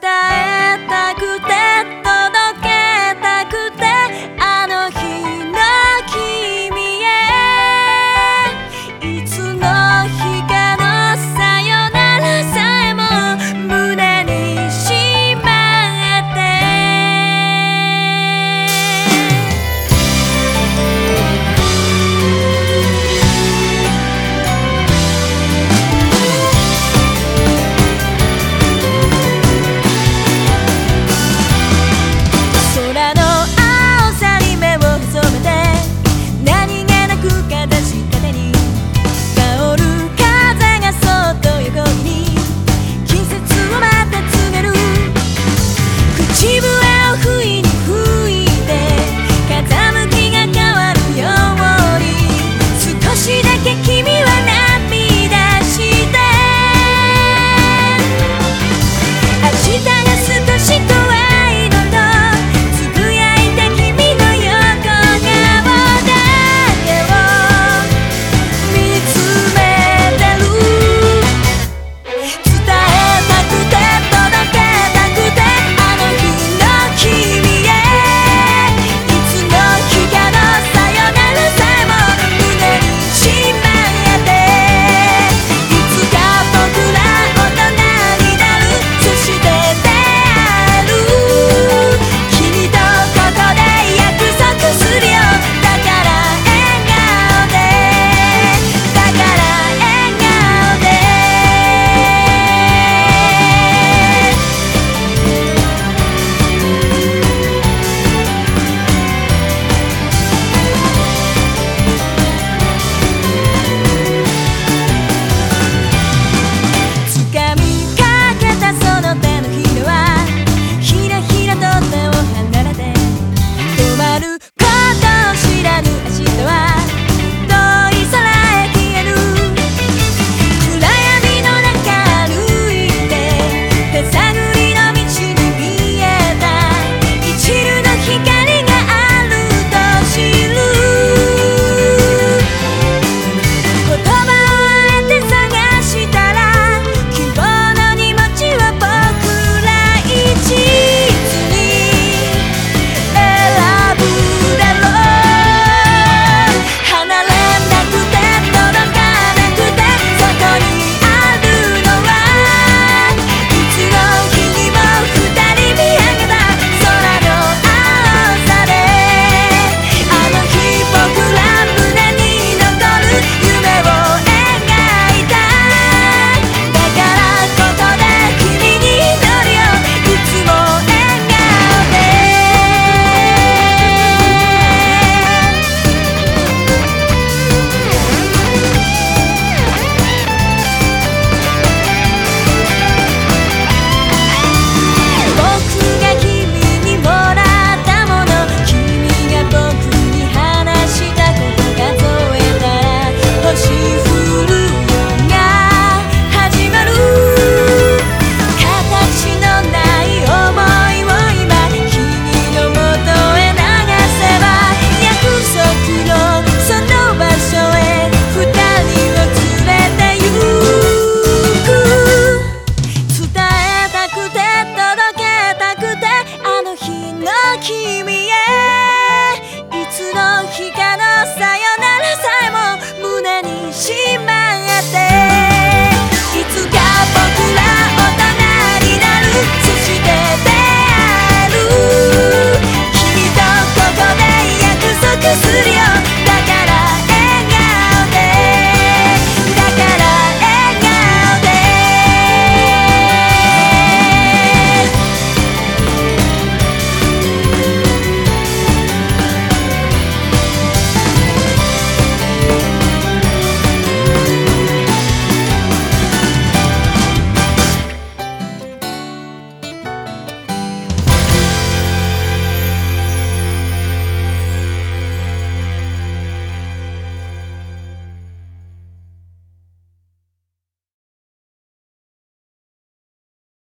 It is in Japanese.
た。